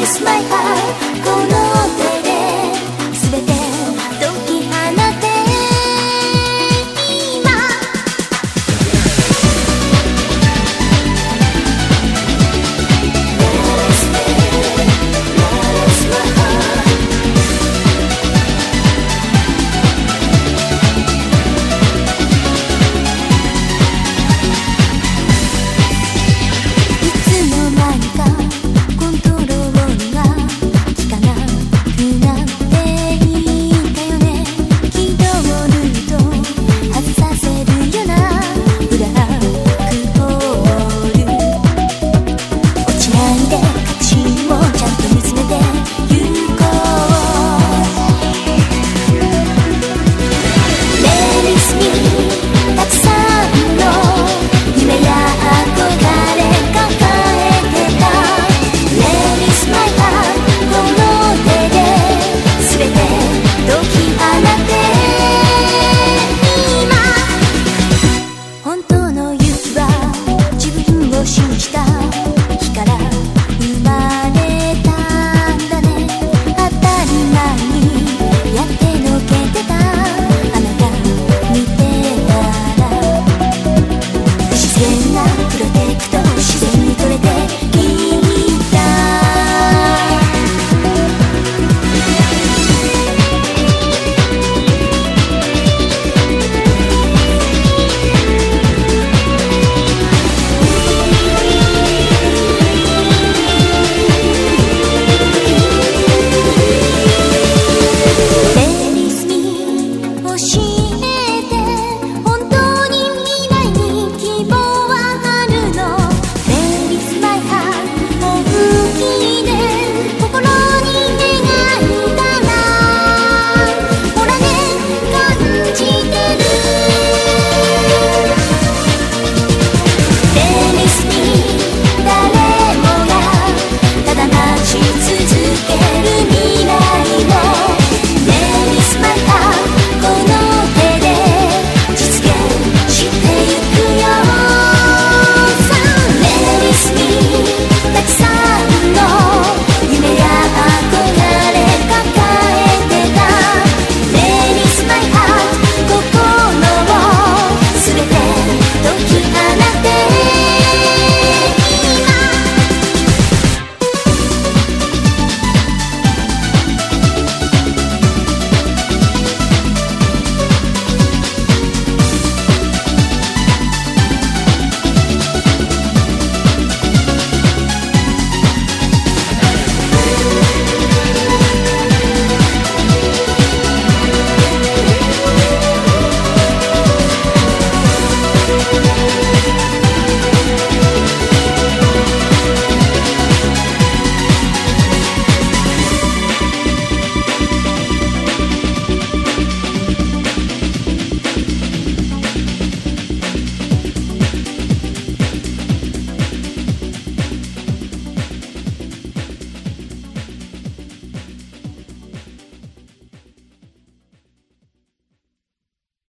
It's my heart